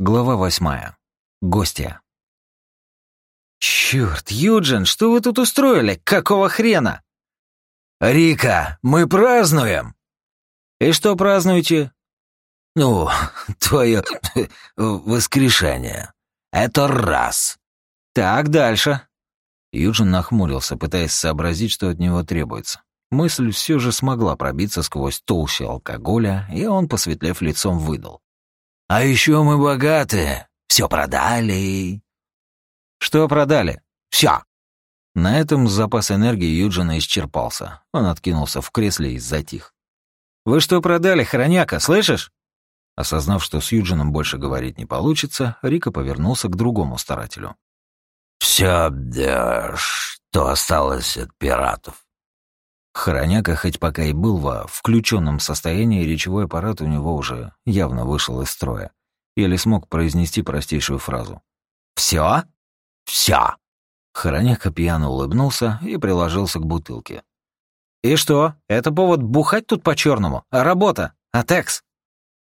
Глава восьмая. Гостья. «Чёрт, Юджин, что вы тут устроили? Какого хрена?» «Рика, мы празднуем!» «И что празднуете?» «Ну, твое воскрешение. Это раз». «Так, дальше». Юджин нахмурился, пытаясь сообразить, что от него требуется. Мысль все же смогла пробиться сквозь толщу алкоголя, и он, посветлев лицом, выдал. А еще мы богаты. Все продали. Что продали? Все. На этом запас энергии Юджина исчерпался. Он откинулся в кресле и затих. «Вы что продали, хроняка, слышишь?» Осознав, что с Юджином больше говорить не получится, Рика повернулся к другому старателю. «Все, да, что осталось от пиратов?» Хороняка, хоть пока и был во включенном состоянии, речевой аппарат у него уже явно вышел из строя. Еле смог произнести простейшую фразу. «Всё? Всё!» Хороняка пьяно улыбнулся и приложился к бутылке. «И что? Это повод бухать тут по черному А работа? А текс?»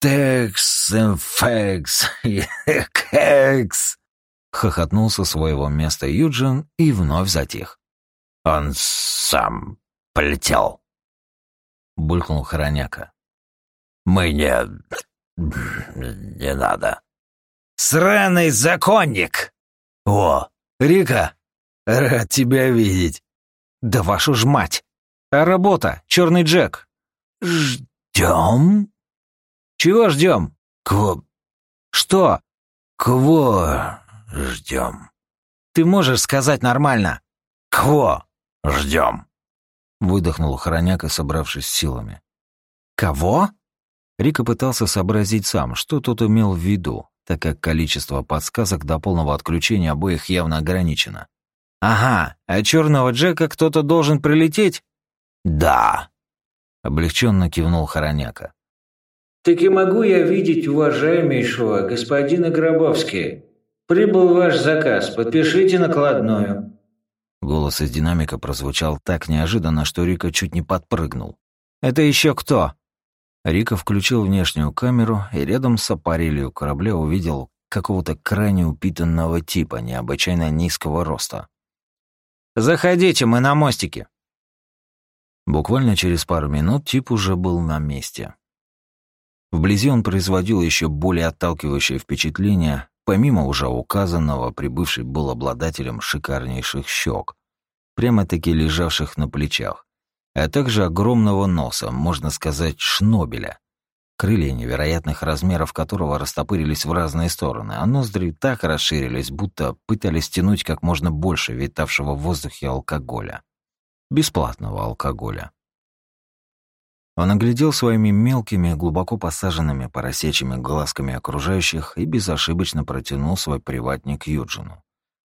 «Текс, фекс, кекс!» Хохотнул со своего места Юджин и вновь затих. «Он сам полетел. Булькнул Хороняка. Мы не... не надо. Сраный законник! О, Рика, рад тебя видеть. Да вашу ж мать! А работа, черный Джек. Ждем? Чего ждем? Кво... Что? Кво ждем? Ты можешь сказать нормально? Кво ждем? Выдохнул Хороняка, собравшись силами. «Кого?» Рика пытался сообразить сам, что тот имел в виду, так как количество подсказок до полного отключения обоих явно ограничено. «Ага, а черного Джека кто-то должен прилететь?» «Да», — облегченно кивнул Хороняка. «Так и могу я видеть уважаемейшего господина Гробовский. Прибыл ваш заказ, подпишите накладную». Голос из динамика прозвучал так неожиданно, что Рика чуть не подпрыгнул. «Это еще кто?» Рика включил внешнюю камеру и рядом с аппарелью корабля увидел какого-то крайне упитанного типа необычайно низкого роста. «Заходите, мы на мостике!» Буквально через пару минут тип уже был на месте. Вблизи он производил еще более отталкивающее впечатление, Помимо уже указанного, прибывший был обладателем шикарнейших щек, прямо-таки лежавших на плечах, а также огромного носа, можно сказать, шнобеля, крылья невероятных размеров которого растопырились в разные стороны, а ноздри так расширились, будто пытались тянуть как можно больше витавшего в воздухе алкоголя. Бесплатного алкоголя. Он оглядел своими мелкими, глубоко посаженными поросячьими глазками окружающих и безошибочно протянул свой приватник Юджину,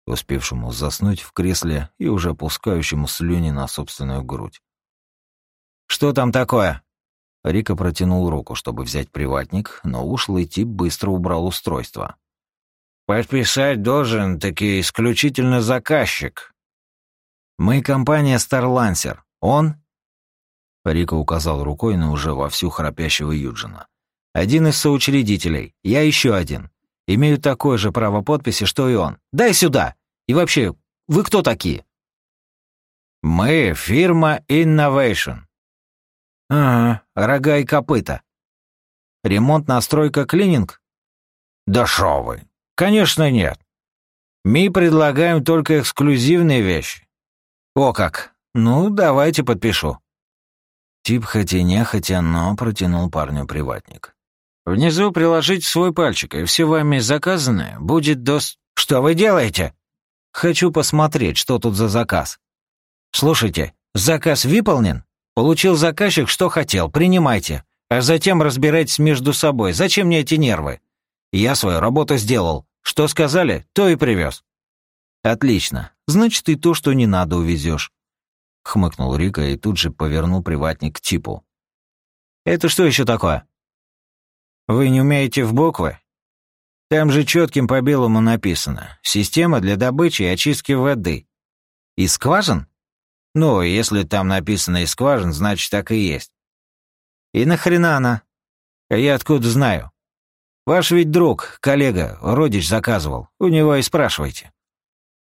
успевшему заснуть в кресле и уже пускающему слюни на собственную грудь. «Что там такое?» Рика протянул руку, чтобы взять приватник, но ушлый тип быстро убрал устройство. «Подписать должен таки исключительно заказчик». «Мы компания Старлансер. Он Рика указал рукой на уже вовсю храпящего Юджина. «Один из соучредителей. Я еще один. Имею такое же право подписи, что и он. Дай сюда! И вообще, вы кто такие?» «Мы фирма Innovation». «Ага, рога и копыта. Ремонт, настройка, клининг?» «Да шо вы! Конечно, нет. Мы предлагаем только эксклюзивные вещи». «О как! Ну, давайте подпишу». Тип хотя нехотя, но протянул парню приватник. «Внизу приложить свой пальчик, и все вами заказанное будет до... Что вы делаете?» «Хочу посмотреть, что тут за заказ». «Слушайте, заказ выполнен? Получил заказчик, что хотел, принимайте, а затем разбирайтесь между собой. Зачем мне эти нервы? Я свою работу сделал. Что сказали, то и привез». «Отлично. Значит, и то, что не надо, увезешь хмыкнул Рика и тут же повернул приватник к типу. «Это что еще такое?» «Вы не умеете в буквы?» «Там же четким по белому написано. Система для добычи и очистки воды». «И скважин?» «Ну, если там написано «и скважин», значит, так и есть». «И нахрена она?» «Я откуда знаю?» Ваш ведь друг, коллега, родич заказывал. У него и спрашивайте».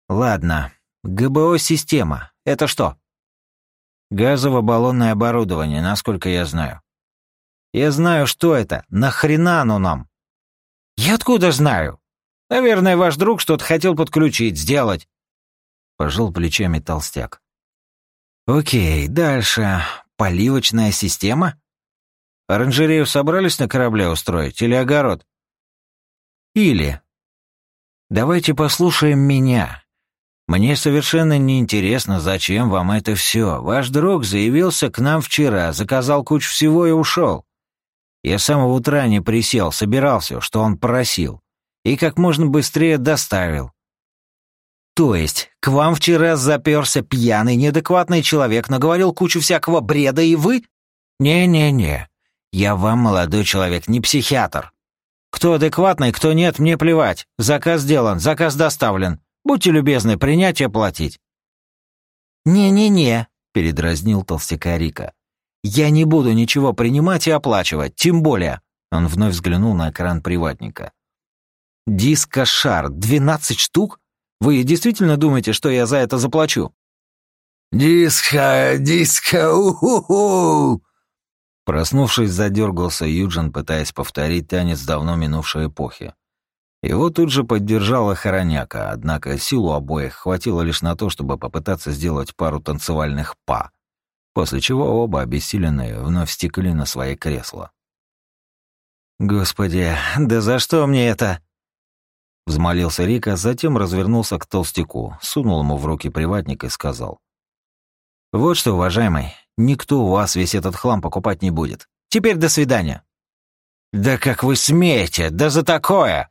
«Ладно. ГБО-система. Это что?» «Газово-баллонное оборудование, насколько я знаю». «Я знаю, что это. Нахрена оно нам?» «Я откуда знаю? Наверное, ваш друг что-то хотел подключить, сделать». Пожал плечами толстяк. «Окей, дальше. Поливочная система?» Оранжерею собрались на корабле устроить или огород? Или... Давайте послушаем меня. Мне совершенно неинтересно, зачем вам это все. Ваш друг заявился к нам вчера, заказал кучу всего и ушел. Я с самого утра не присел, собирал все, что он просил. И как можно быстрее доставил. То есть, к вам вчера заперся пьяный, неадекватный человек, наговорил кучу всякого бреда, и вы... Не-не-не. Я вам, молодой человек, не психиатр. Кто адекватный, кто нет, мне плевать. Заказ сделан, заказ доставлен. Будьте любезны, принять и оплатить». «Не-не-не», — передразнил толстяка Рика. «Я не буду ничего принимать и оплачивать, тем более...» Он вновь взглянул на экран приватника. «Дискошар, двенадцать штук? Вы действительно думаете, что я за это заплачу?» «Диско, диско, у-ху-ху!» Проснувшись, задергался Юджин, пытаясь повторить танец давно минувшей эпохи. Его тут же поддержала Хороняка, однако силу обоих хватило лишь на то, чтобы попытаться сделать пару танцевальных па, после чего оба, обессиленные, вновь стекли на свои кресла. «Господи, да за что мне это?» Взмолился Рика, затем развернулся к толстяку, сунул ему в руки приватник и сказал. «Вот что, уважаемый, Никто у вас весь этот хлам покупать не будет. Теперь до свидания». «Да как вы смеете? Да за такое!»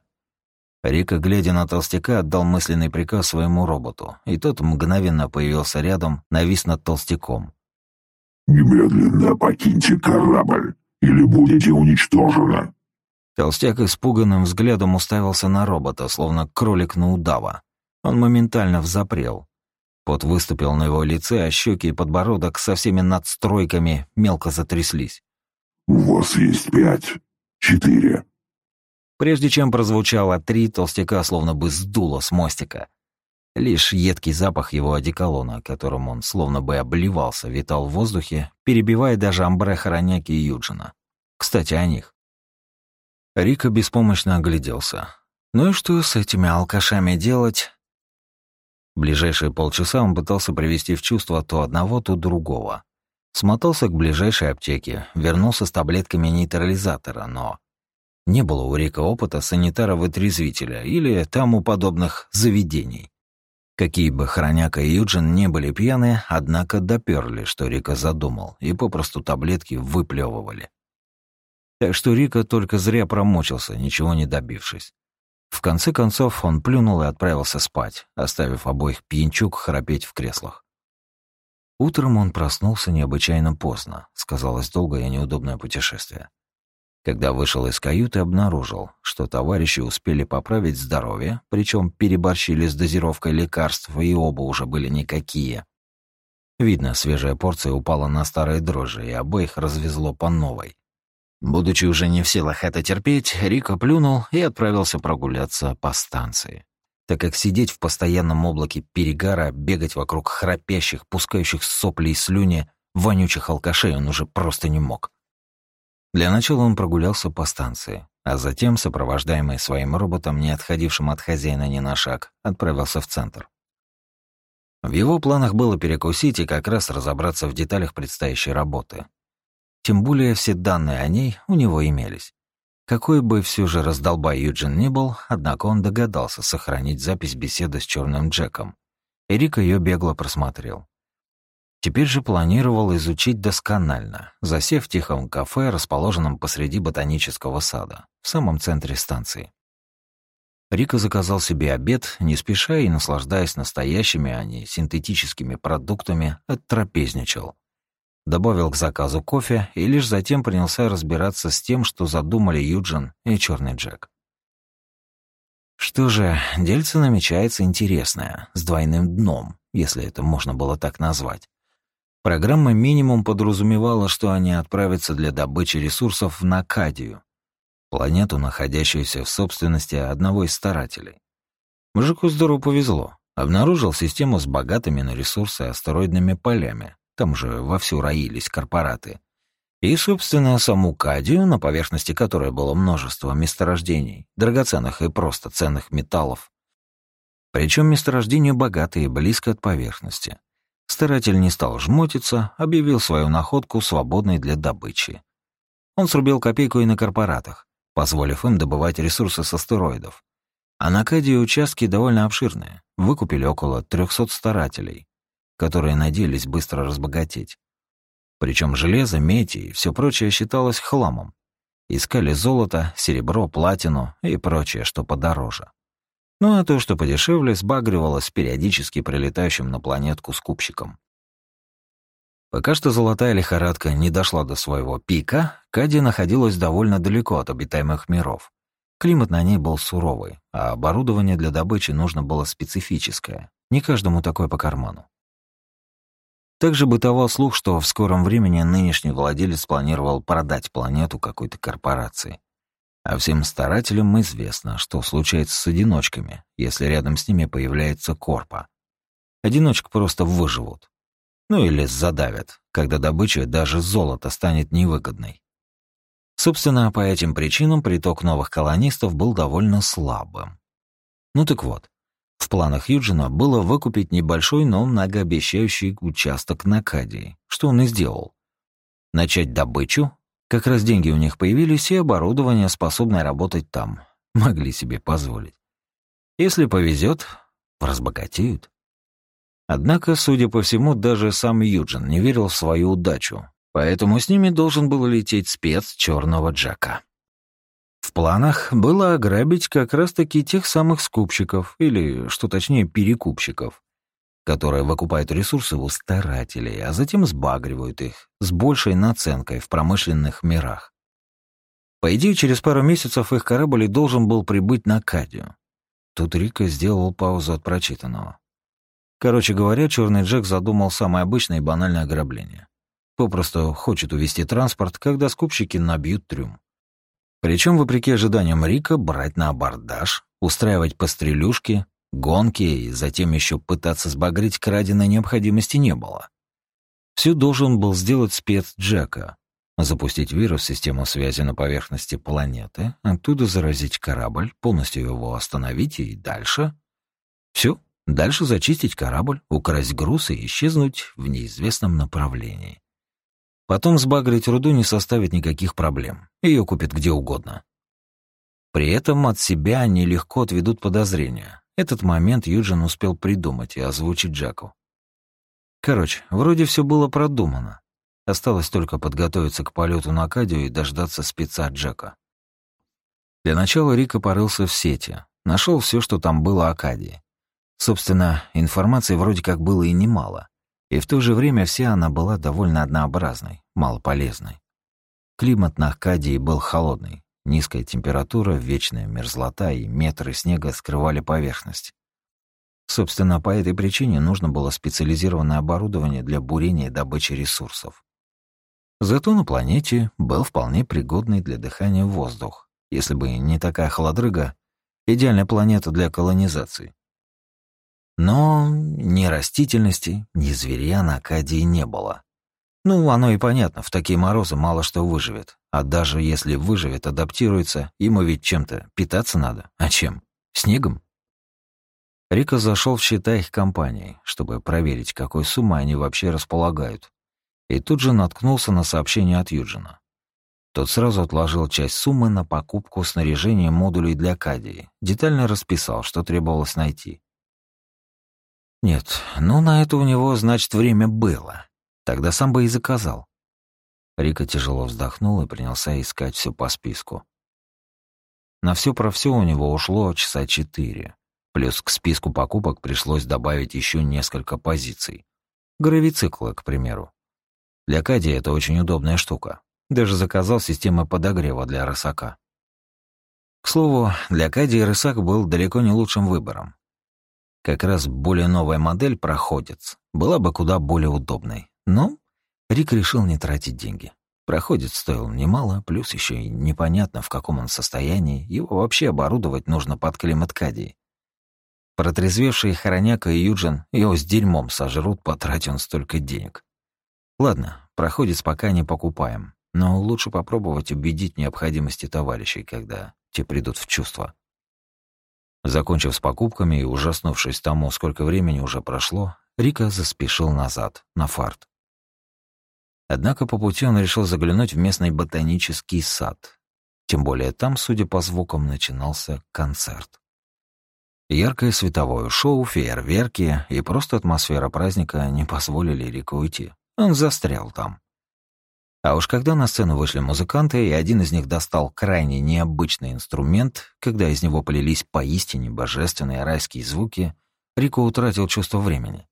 Рика, глядя на толстяка, отдал мысленный приказ своему роботу, и тот мгновенно появился рядом, навис над толстяком. «Немедленно покиньте корабль, или будете уничтожены!» Толстяк испуганным взглядом уставился на робота, словно кролик на удава. Он моментально взапрел, Пот выступил на его лице, а щеки и подбородок со всеми надстройками мелко затряслись. «У вас есть пять, четыре». Прежде чем прозвучало три, толстяка словно бы сдуло с мостика. Лишь едкий запах его одеколона, которым он словно бы обливался, витал в воздухе, перебивая даже амбре Хороняки и Юджина. Кстати, о них. Рика беспомощно огляделся. Ну и что с этими алкашами делать? Ближайшие полчаса он пытался привести в чувство то одного, то другого. Смотался к ближайшей аптеке, вернулся с таблетками нейтрализатора, но... Не было у Рика опыта санитара-вытрезвителя или тому подобных заведений. Какие бы Хроняка и Юджин не были пьяны, однако доперли, что Рика задумал, и попросту таблетки выплевывали. Так что Рика только зря промочился, ничего не добившись. В конце концов он плюнул и отправился спать, оставив обоих пьянчук храпеть в креслах. Утром он проснулся необычайно поздно, сказалось долгое и неудобное путешествие. Когда вышел из каюты, обнаружил, что товарищи успели поправить здоровье, причем переборщили с дозировкой лекарств, и оба уже были никакие. Видно, свежая порция упала на старые дрожжи, и обоих развезло по новой. Будучи уже не в силах это терпеть, Рико плюнул и отправился прогуляться по станции. Так как сидеть в постоянном облаке перегара, бегать вокруг храпящих, пускающих сопли и слюни, вонючих алкашей он уже просто не мог. Для начала он прогулялся по станции, а затем, сопровождаемый своим роботом, не отходившим от хозяина ни на шаг, отправился в центр. В его планах было перекусить и как раз разобраться в деталях предстоящей работы. Тем более все данные о ней у него имелись. Какой бы все же раздолбай Юджин ни был, однако он догадался сохранить запись беседы с черным Джеком. Эрик ее бегло просмотрел. Теперь же планировал изучить досконально, засев в тихом кафе, расположенном посреди ботанического сада, в самом центре станции. Рика заказал себе обед, не спеша и наслаждаясь настоящими, а не синтетическими продуктами, оттрапезничал добавил к заказу кофе и лишь затем принялся разбираться с тем, что задумали Юджин и Черный Джек. Что же, дельце намечается интересное, с двойным дном, если это можно было так назвать. Программа минимум подразумевала, что они отправятся для добычи ресурсов в Накадию. планету, находящуюся в собственности одного из старателей. Мужику здорово повезло. Обнаружил систему с богатыми на ресурсы астероидными полями. Там же вовсю роились корпораты. И, собственно, саму Кадию, на поверхности которой было множество месторождений, драгоценных и просто ценных металлов. Причем месторождения богатые, близко от поверхности. Старатель не стал жмотиться, объявил свою находку свободной для добычи. Он срубил копейку и на корпоратах, позволив им добывать ресурсы с астероидов. А на Кадии участки довольно обширные, выкупили около 300 старателей, которые надеялись быстро разбогатеть. Причем железо, медь и все прочее считалось хламом. Искали золото, серебро, платину и прочее, что подороже. Ну а то, что подешевле, сбагривалось периодически прилетающим на планетку скупщиком. Пока что золотая лихорадка не дошла до своего пика, Кади находилась довольно далеко от обитаемых миров. Климат на ней был суровый, а оборудование для добычи нужно было специфическое. Не каждому такое по карману. Также бытовал слух, что в скором времени нынешний владелец планировал продать планету какой-то корпорации. А всем старателям известно, что случается с одиночками, если рядом с ними появляется корпа. Одиночек просто выживут. Ну или задавят, когда добыча даже золота станет невыгодной. Собственно, по этим причинам приток новых колонистов был довольно слабым. Ну так вот, в планах Юджина было выкупить небольшой, но многообещающий участок на Кадии, что он и сделал. Начать добычу, как раз деньги у них появились, и оборудование, способное работать там, могли себе позволить. Если повезет, разбогатеют. Однако, судя по всему, даже сам Юджин не верил в свою удачу, поэтому с ними должен был лететь спец черного Джека. В планах было ограбить как раз-таки тех самых скупщиков, или, что точнее, перекупщиков, которые выкупают ресурсы у старателей, а затем сбагривают их с большей наценкой в промышленных мирах. По идее, через пару месяцев их корабль должен был прибыть на Кадию. Тут Рика сделал паузу от прочитанного. Короче говоря, черный Джек задумал самое обычное и банальное ограбление. Попросту хочет увести транспорт, когда скупщики набьют трюм. Причем, вопреки ожиданиям Рика, брать на абордаж, устраивать пострелюшки, гонки и затем еще пытаться сбагрить краденой необходимости не было. Все должен был сделать спец Джека. Запустить вирус в систему связи на поверхности планеты, оттуда заразить корабль, полностью его остановить и дальше... Все, дальше зачистить корабль, украсть груз и исчезнуть в неизвестном направлении. Потом сбагрить руду не составит никаких проблем. Ее купят где угодно. При этом от себя они легко отведут подозрения. Этот момент Юджин успел придумать и озвучить Джаку. Короче, вроде все было продумано. Осталось только подготовиться к полету на Кадию и дождаться спеца Джека. Для начала Рика порылся в сети, нашел все, что там было о Кадии. Собственно, информации вроде как было и немало. И в то же время вся она была довольно однообразной, малополезной. Климат на Акадии был холодный, низкая температура, вечная мерзлота и метры снега скрывали поверхность. Собственно, по этой причине нужно было специализированное оборудование для бурения и добычи ресурсов. Зато на планете был вполне пригодный для дыхания воздух, если бы не такая холодрыга, идеальная планета для колонизации. Но ни растительности, ни зверя на Акадии не было. Ну, оно и понятно, в такие морозы мало что выживет. А даже если выживет, адаптируется, ему ведь чем-то питаться надо. А чем? Снегом? Рика зашел в счета их компании, чтобы проверить, какой суммой они вообще располагают. И тут же наткнулся на сообщение от Юджина. Тот сразу отложил часть суммы на покупку снаряжения модулей для Кадии, детально расписал, что требовалось найти. Нет, ну на это у него, значит, время было. Тогда сам бы и заказал. Рика тяжело вздохнул и принялся искать все по списку. На все про все у него ушло часа четыре. Плюс к списку покупок пришлось добавить еще несколько позиций. Гравициклы, к примеру. Для Кади это очень удобная штука. Даже заказал систему подогрева для рысака. К слову, для Кади рысак был далеко не лучшим выбором. Как раз более новая модель проходец была бы куда более удобной. Но Рик решил не тратить деньги. Проходит стоил немало, плюс еще и непонятно, в каком он состоянии. Его вообще оборудовать нужно под климат Кадии. Протрезвевшие Хороняка и Юджин его с дерьмом сожрут, потратя он столько денег. Ладно, проходец пока не покупаем, но лучше попробовать убедить необходимости товарищей, когда те придут в чувство. Закончив с покупками и ужаснувшись тому, сколько времени уже прошло, Рика заспешил назад, на фарт. Однако по пути он решил заглянуть в местный ботанический сад. Тем более там, судя по звукам, начинался концерт. Яркое световое шоу, фейерверки и просто атмосфера праздника не позволили Рику уйти. Он застрял там. А уж когда на сцену вышли музыканты, и один из них достал крайне необычный инструмент, когда из него полились поистине божественные райские звуки, Рико утратил чувство времени.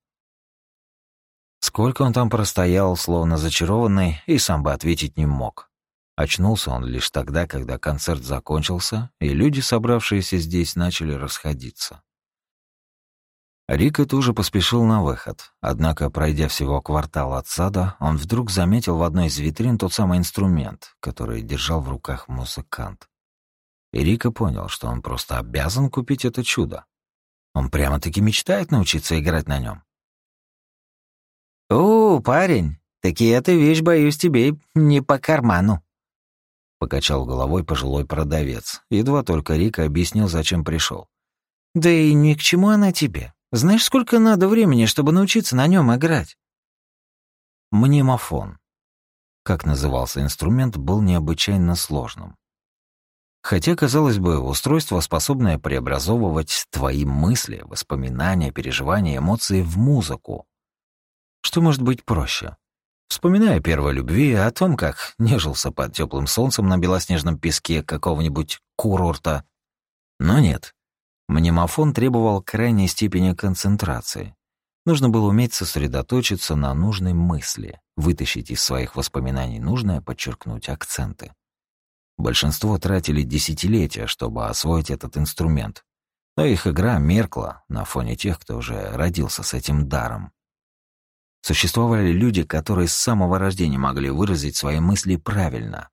Сколько он там простоял, словно зачарованный, и сам бы ответить не мог. Очнулся он лишь тогда, когда концерт закончился, и люди, собравшиеся здесь, начали расходиться. Рика тоже поспешил на выход, однако, пройдя всего квартал от сада, он вдруг заметил в одной из витрин тот самый инструмент, который держал в руках музыкант. И Рика понял, что он просто обязан купить это чудо. Он прямо-таки мечтает научиться играть на нем. «О, парень, таки эта вещь, боюсь, тебе не по карману», Покачал головой пожилой продавец. Едва только Рика объяснил, зачем пришел. «Да и ни к чему она тебе. Знаешь, сколько надо времени, чтобы научиться на нем играть?» Мнемофон. Как назывался инструмент, был необычайно сложным. Хотя, казалось бы, устройство, способное преобразовывать твои мысли, воспоминания, переживания, эмоции в музыку. Что может быть проще? Вспоминая первой любви, о том, как нежился под теплым солнцем на белоснежном песке какого-нибудь курорта. Но нет. Мнемофон требовал крайней степени концентрации. Нужно было уметь сосредоточиться на нужной мысли, вытащить из своих воспоминаний нужное, подчеркнуть акценты. Большинство тратили десятилетия, чтобы освоить этот инструмент, но их игра меркла на фоне тех, кто уже родился с этим даром. Существовали люди, которые с самого рождения могли выразить свои мысли правильно,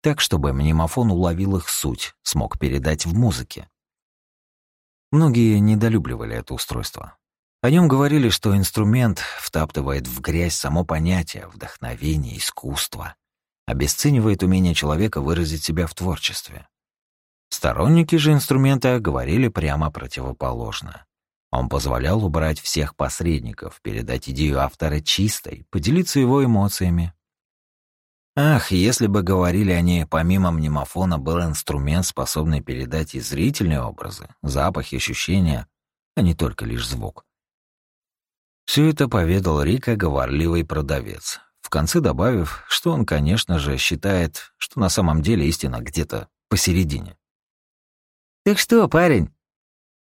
так, чтобы мнемофон уловил их суть, смог передать в музыке. Многие недолюбливали это устройство. О нем говорили, что инструмент втаптывает в грязь само понятие вдохновение, искусство, обесценивает умение человека выразить себя в творчестве. Сторонники же инструмента говорили прямо противоположное. Он позволял убрать всех посредников, передать идею автора чистой, поделиться его эмоциями. Ах, если бы говорили они, помимо мнемофона был инструмент, способный передать и зрительные образы, запахи, ощущения, а не только лишь звук. Все это поведал Рика говорливый продавец, в конце добавив, что он, конечно же, считает, что на самом деле истина где-то посередине. «Так что, парень,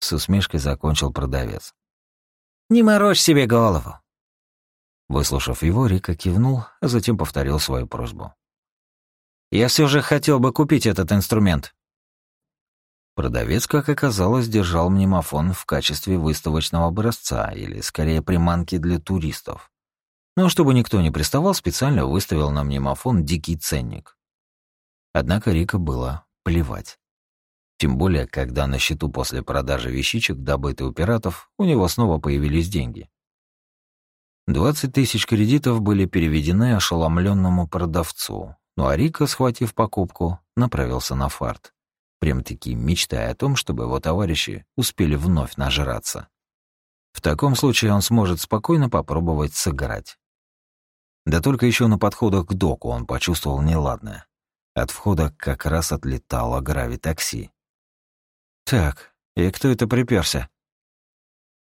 с усмешкой закончил продавец. «Не морочь себе голову!» Выслушав его, Рика кивнул, а затем повторил свою просьбу. «Я все же хотел бы купить этот инструмент». Продавец, как оказалось, держал мнемофон в качестве выставочного образца или, скорее, приманки для туристов. Но чтобы никто не приставал, специально выставил на мнемофон дикий ценник. Однако Рика было плевать. Тем более, когда на счету после продажи вещичек, добытой у пиратов, у него снова появились деньги. 20 тысяч кредитов были переведены ошеломленному продавцу, ну а Рика, схватив покупку, направился на фарт, прям-таки мечтая о том, чтобы его товарищи успели вновь нажраться. В таком случае он сможет спокойно попробовать сыграть. Да только еще на подходах к доку он почувствовал неладное. От входа как раз отлетало гравитакси. Так, и кто это приперся?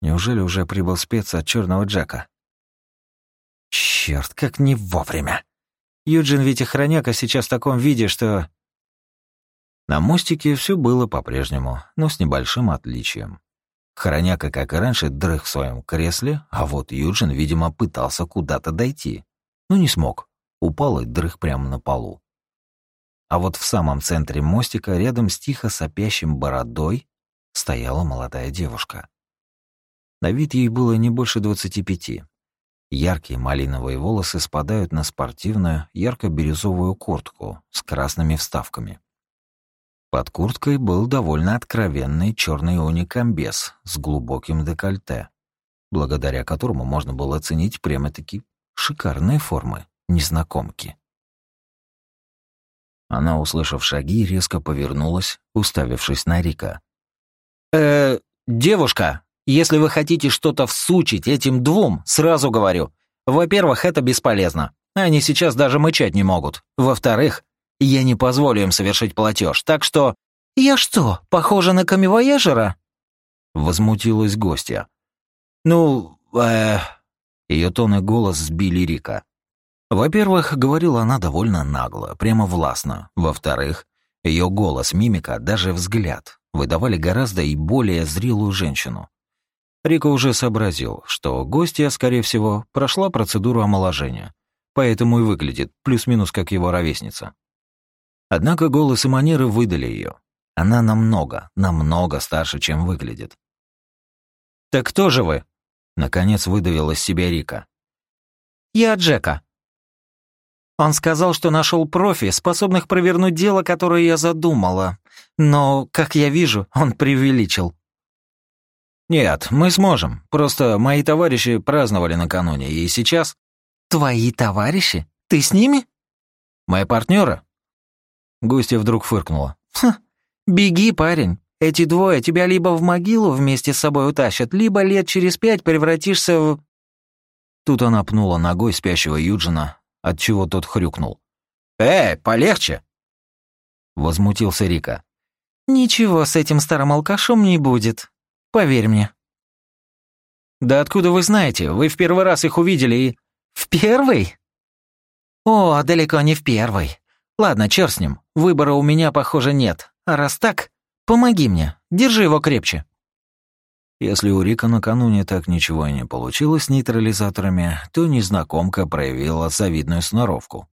Неужели уже прибыл спец от черного Джека? Черт, как не вовремя. Юджин ведь охраняка сейчас в таком виде, что... На мостике все было по-прежнему, но с небольшим отличием. Хороняка, как и раньше, дрых в своем кресле, а вот Юджин, видимо, пытался куда-то дойти. Но не смог. Упал и дрых прямо на полу. А вот в самом центре мостика, рядом с тихо сопящим бородой, стояла молодая девушка. На вид ей было не больше двадцати пяти. Яркие малиновые волосы спадают на спортивную ярко-бирюзовую куртку с красными вставками. Под курткой был довольно откровенный черный уникамбез с глубоким декольте, благодаря которому можно было оценить прямо-таки шикарные формы незнакомки. Она, услышав шаги, резко повернулась, уставившись на Рика. «Э, девушка, если вы хотите что-то всучить этим двум, сразу говорю. Во-первых, это бесполезно. Они сейчас даже мычать не могут. Во-вторых, я не позволю им совершить платеж, так что... «Я что, похожа на камевояжера?» Возмутилась гостья. «Ну, э...» Ее тон и голос сбили Рика. Во-первых, говорила она довольно нагло, прямо властно. Во-вторых, ее голос, мимика, даже взгляд выдавали гораздо и более зрелую женщину. Рика уже сообразил, что гостья, скорее всего, прошла процедуру омоложения, поэтому и выглядит плюс-минус как его ровесница. Однако голос и манеры выдали ее. Она намного, намного старше, чем выглядит. «Так кто же вы?» Наконец выдавил из себя Рика. «Я Джека». Он сказал, что нашел профи, способных провернуть дело, которое я задумала. Но, как я вижу, он преувеличил. «Нет, мы сможем. Просто мои товарищи праздновали накануне, и сейчас...» «Твои товарищи? Ты с ними?» «Мои партнеры?» Гостья вдруг фыркнула. «Хм, беги, парень. Эти двое тебя либо в могилу вместе с собой утащат, либо лет через пять превратишься в...» Тут она пнула ногой спящего Юджина, отчего тот хрюкнул. «Эй, полегче!» Возмутился Рика. «Ничего с этим старым алкашом не будет. Поверь мне». «Да откуда вы знаете? Вы в первый раз их увидели и...» «В первый?» «О, далеко не в первый. Ладно, черт с ним. Выбора у меня, похоже, нет. А раз так, помоги мне. Держи его крепче». Если у Рика накануне так ничего и не получилось с нейтрализаторами, то незнакомка проявила завидную сноровку.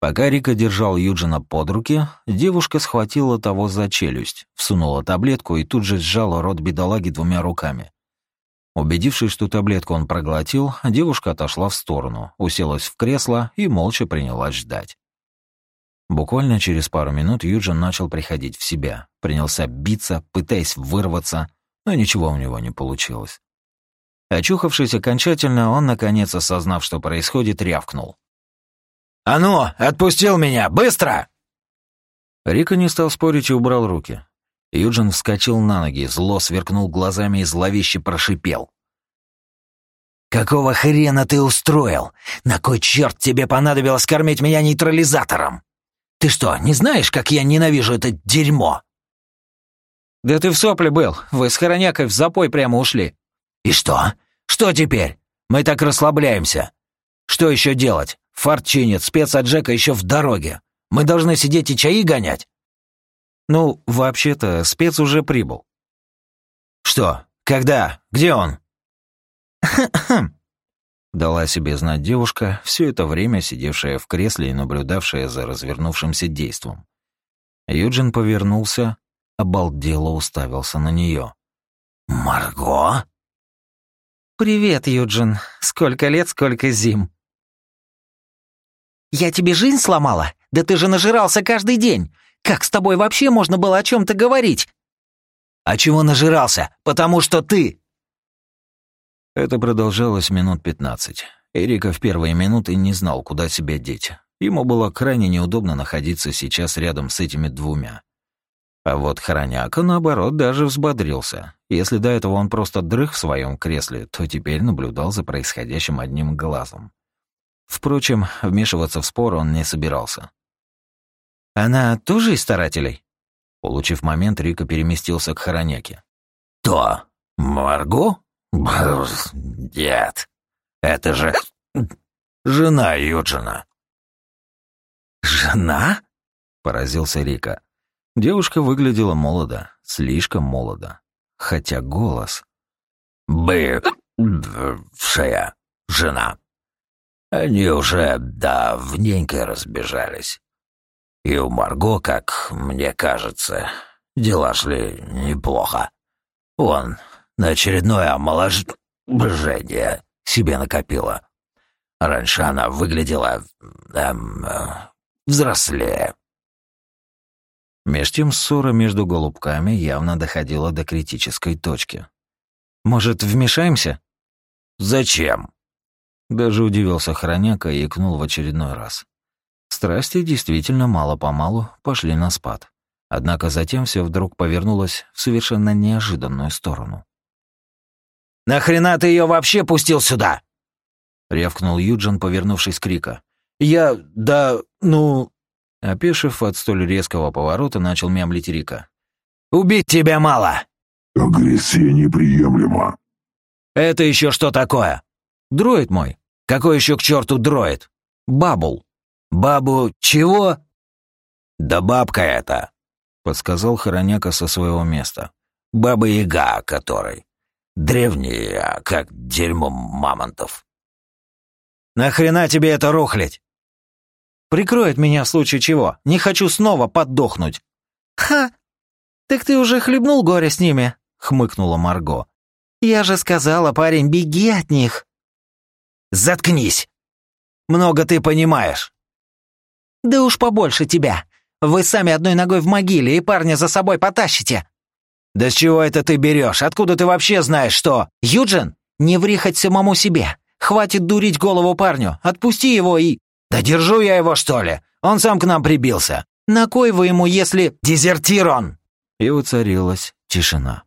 Пока Рика держал Юджина под руки, девушка схватила того за челюсть, всунула таблетку и тут же сжала рот бедолаги двумя руками. Убедившись, что таблетку он проглотил, девушка отошла в сторону, уселась в кресло и молча принялась ждать. Буквально через пару минут Юджин начал приходить в себя, принялся биться, пытаясь вырваться, но ничего у него не получилось. Очухавшись окончательно, он, наконец, осознав, что происходит, рявкнул. «А ну, отпустил меня! Быстро!» Рика не стал спорить и убрал руки. Юджин вскочил на ноги, зло сверкнул глазами и зловеще прошипел. «Какого хрена ты устроил? На кой черт тебе понадобилось кормить меня нейтрализатором? Ты что, не знаешь, как я ненавижу это дерьмо?» «Да ты в сопле был. Вы с Хоронякой в запой прямо ушли». «И что? Что теперь? Мы так расслабляемся. Что еще делать? Фарт чинит, спец от Джека еще в дороге. Мы должны сидеть и чаи гонять?» «Ну, вообще-то, спец уже прибыл». «Что? Когда? Где он?» Дала себе знать девушка, все это время сидевшая в кресле и наблюдавшая за развернувшимся действом. Юджин повернулся, обалдело уставился на нее. «Марго?» «Привет, Юджин. Сколько лет, сколько зим». «Я тебе жизнь сломала? Да ты же нажирался каждый день. Как с тобой вообще можно было о чем то говорить?» «А чего нажирался? Потому что ты...» Это продолжалось минут пятнадцать. Эрика в первые минуты не знал, куда себя деть. Ему было крайне неудобно находиться сейчас рядом с этими двумя. А вот Хороняка, наоборот, даже взбодрился. Если до этого он просто дрых в своем кресле, то теперь наблюдал за происходящим одним глазом. Впрочем, вмешиваться в спор он не собирался. «Она тоже из старателей?» Получив момент, Рика переместился к Хороняке. «То? Марго? Нет. Это же жена Юджина». «Жена?» — поразился Рика. Девушка выглядела молодо, слишком молодо. Хотя голос... «Бывшая жена», они уже давненько разбежались. И у Марго, как мне кажется, дела шли неплохо. Он на очередное омоложение себе накопила. Раньше она выглядела... Эм, э, взрослее». Меж тем ссора между голубками явно доходила до критической точки. «Может, вмешаемся?» «Зачем?» Даже удивился Хроняка и икнул в очередной раз. Страсти действительно мало-помалу пошли на спад. Однако затем все вдруг повернулось в совершенно неожиданную сторону. «Нахрена ты ее вообще пустил сюда?» — рявкнул Юджин, повернувшись к Рика. «Я... да... ну...» Опешив от столь резкого поворота, начал мямлить Рика. «Убить тебя мало!» «Агрессия неприемлема». «Это еще что такое?» «Дроид мой». «Какой еще к черту дроид?» «Бабул». «Бабу чего?» «Да бабка это», — подсказал Хороняка со своего места. «Баба-яга, который. Древняя, как дерьмо мамонтов». «Нахрена тебе это рухлить?» Прикроет меня в случае чего. Не хочу снова поддохнуть». «Ха! Так ты уже хлебнул горе с ними?» — хмыкнула Марго. «Я же сказала, парень, беги от них!» «Заткнись! Много ты понимаешь!» «Да уж побольше тебя! Вы сами одной ногой в могиле и парня за собой потащите!» «Да с чего это ты берешь? Откуда ты вообще знаешь, что...» «Юджин, не ври хоть самому себе! Хватит дурить голову парню! Отпусти его и...» «Да держу я его, что ли? Он сам к нам прибился». «На кой вы ему, если...» «Дезертир он!» И уцарилась тишина.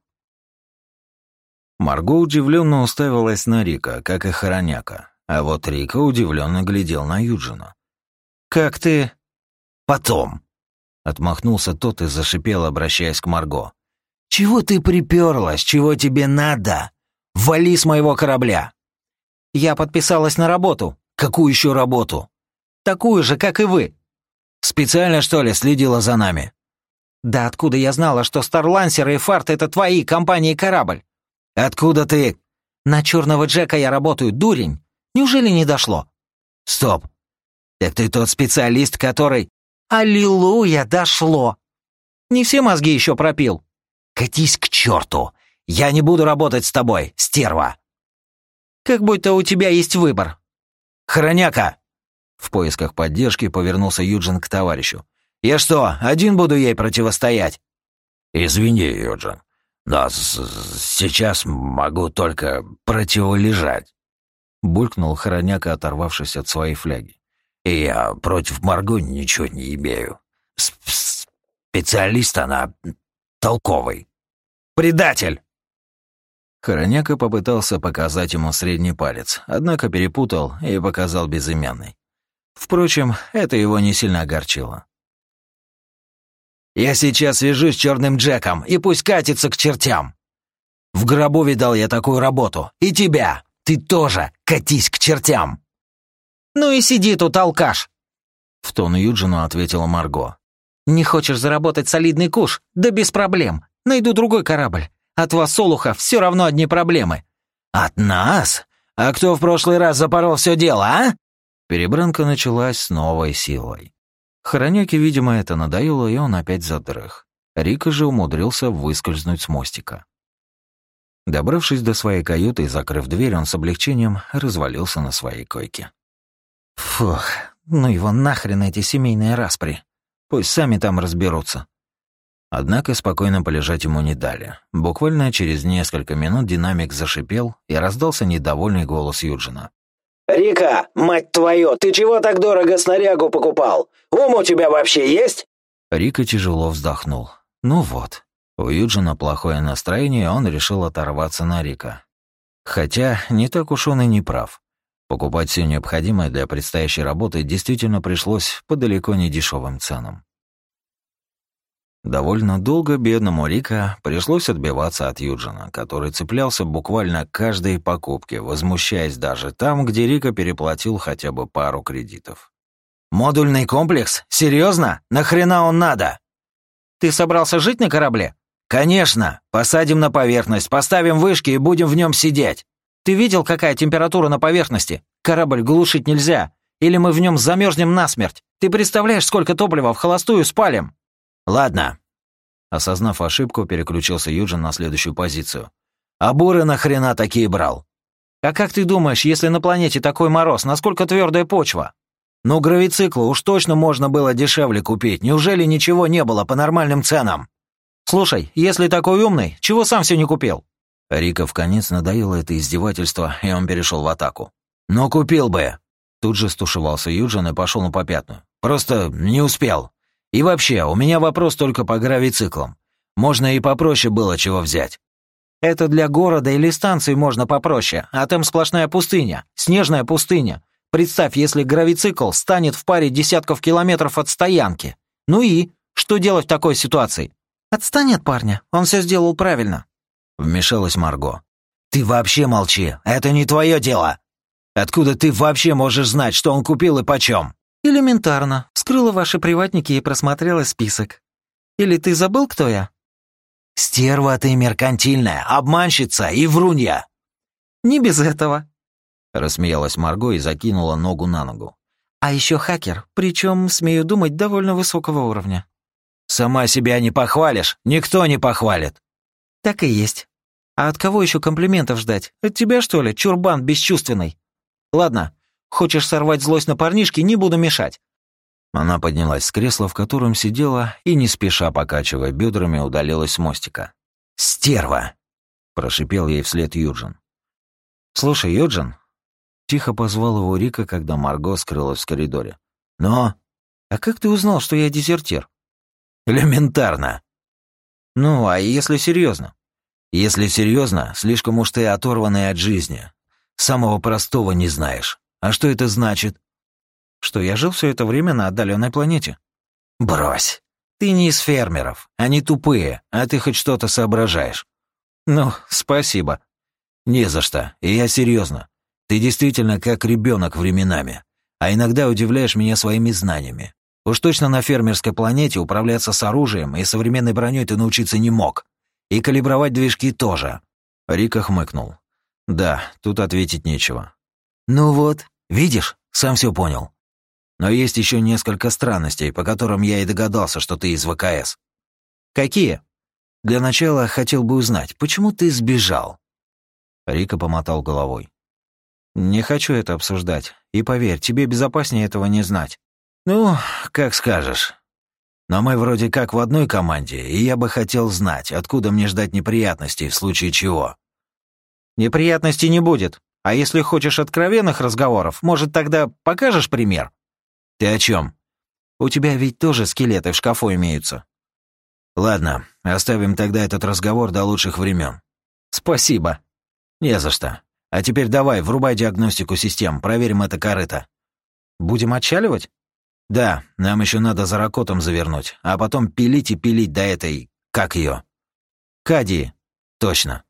Марго удивленно уставилась на Рика, как и Хороняка, а вот Рика удивленно глядел на Юджина. «Как ты...» «Потом...» Отмахнулся тот и зашипел, обращаясь к Марго. «Чего ты приперлась? Чего тебе надо? Вали с моего корабля!» «Я подписалась на работу». «Какую еще работу?» Такую же, как и вы». «Специально, что ли, следила за нами?» «Да откуда я знала, что Старлансер и Фарт — это твои компании корабль?» «Откуда ты?» «На черного Джека я работаю, дурень. Неужели не дошло?» «Стоп. Так ты тот специалист, который...» «Аллилуйя, дошло!» «Не все мозги еще пропил». «Катись к черту! Я не буду работать с тобой, стерва!» «Как будто у тебя есть выбор». «Хороняка, в поисках поддержки повернулся Юджин к товарищу. «Я что, один буду ей противостоять?» «Извини, Юджин, но сейчас могу только противолежать», — булькнул Хороняка, оторвавшись от своей фляги. «И я против Марго ничего не имею. С Специалист она толковый. Предатель!» Хороняка попытался показать ему средний палец, однако перепутал и показал безымянный. Впрочем, это его не сильно огорчило. «Я сейчас свяжусь с черным Джеком, и пусть катится к чертям. В гробу видал я такую работу. И тебя. Ты тоже катись к чертям». «Ну и сиди тут, алкаш!» В тон Юджину ответила Марго. «Не хочешь заработать солидный куш? Да без проблем. Найду другой корабль. От вас, Солуха, все равно одни проблемы». «От нас? А кто в прошлый раз запорол все дело, а?» Перебранка началась с новой силой. Хороняке, видимо, это надоело, и он опять задрых. Рика же умудрился выскользнуть с мостика. Добравшись до своей каюты и закрыв дверь, он с облегчением развалился на своей койке. Фух, ну его нахрен эти семейные распри. Пусть сами там разберутся. Однако спокойно полежать ему не дали. Буквально через несколько минут динамик зашипел, и раздался недовольный голос Юджина. «Рика, мать твою, ты чего так дорого снарягу покупал? Ум у тебя вообще есть?» Рика тяжело вздохнул. «Ну вот». У Юджина плохое настроение, он решил оторваться на Рика. Хотя не так уж он и не прав. Покупать все необходимое для предстоящей работы действительно пришлось по далеко не дешевым ценам. Довольно долго бедному Рика пришлось отбиваться от Юджина, который цеплялся буквально каждой покупке, возмущаясь даже там, где Рика переплатил хотя бы пару кредитов. «Модульный комплекс? Серьезно? Нахрена он надо?» «Ты собрался жить на корабле?» «Конечно. Посадим на поверхность, поставим вышки и будем в нем сидеть». «Ты видел, какая температура на поверхности? Корабль глушить нельзя. Или мы в нем замерзнем насмерть. Ты представляешь, сколько топлива в холостую спалим?» «Ладно». Осознав ошибку, переключился Юджин на следующую позицию. «А буры нахрена такие брал?» А как ты думаешь, если на планете такой мороз, насколько твердая почва? Ну, гравициклы уж точно можно было дешевле купить. Неужели ничего не было по нормальным ценам? Слушай, если такой умный, чего сам все не купил? Рика в конец надоело это издевательство, и он перешел в атаку. «Но купил бы!» Тут же стушевался Юджин и пошел на попятную. «Просто не успел. И вообще, у меня вопрос только по гравициклам. Можно и попроще было чего взять». «Это для города или станции можно попроще, а там сплошная пустыня, снежная пустыня. Представь, если гравицикл станет в паре десятков километров от стоянки. Ну и? Что делать в такой ситуации?» «Отстань от парня, он все сделал правильно», — вмешалась Марго. «Ты вообще молчи, это не твое дело!» Откуда ты вообще можешь знать, что он купил и почем? Элементарно. Вскрыла ваши приватники и просмотрела список. Или ты забыл, кто я? Стерва ты меркантильная, обманщица и врунья. Не без этого. Рассмеялась Марго и закинула ногу на ногу. А еще хакер, причем, смею думать, довольно высокого уровня. Сама себя не похвалишь, никто не похвалит. Так и есть. А от кого еще комплиментов ждать? От тебя, что ли, чурбан бесчувственный? Ладно, хочешь сорвать злость на парнишке, не буду мешать». Она поднялась с кресла, в котором сидела, и, не спеша покачивая бедрами, удалилась с мостика. «Стерва!» — прошипел ей вслед Юджин. «Слушай, Юджин...» — тихо позвал его Рика, когда Марго скрылась в коридоре. «Но... А как ты узнал, что я дезертир?» «Элементарно!» «Ну, а если серьезно? «Если серьезно, слишком уж ты оторванный от жизни. Самого простого не знаешь. А что это значит? Что я жил все это время на отдаленной планете. Брось. Ты не из фермеров. Они тупые, а ты хоть что-то соображаешь. Ну, спасибо. Не за что. И я серьезно. Ты действительно как ребенок временами. А иногда удивляешь меня своими знаниями. Уж точно на фермерской планете управляться с оружием и современной броней ты научиться не мог. И калибровать движки тоже. Рика хмыкнул. Да, тут ответить нечего. Ну вот, видишь, сам все понял. Но есть еще несколько странностей, по которым я и догадался, что ты из ВКС. Какие? Для начала хотел бы узнать, почему ты сбежал? Рика помотал головой. Не хочу это обсуждать. И поверь, тебе безопаснее этого не знать. Ну, как скажешь. Но мы вроде как в одной команде, и я бы хотел знать, откуда мне ждать неприятностей в случае чего. Неприятностей не будет. А если хочешь откровенных разговоров, может, тогда покажешь пример? Ты о чем? У тебя ведь тоже скелеты в шкафу имеются. Ладно, оставим тогда этот разговор до лучших времен. Спасибо. Не за что. А теперь давай, врубай диагностику систем, проверим это корыто. Будем отчаливать? Да, нам еще надо за ракотом завернуть, а потом пилить и пилить до этой... как ее? Кадии. Точно.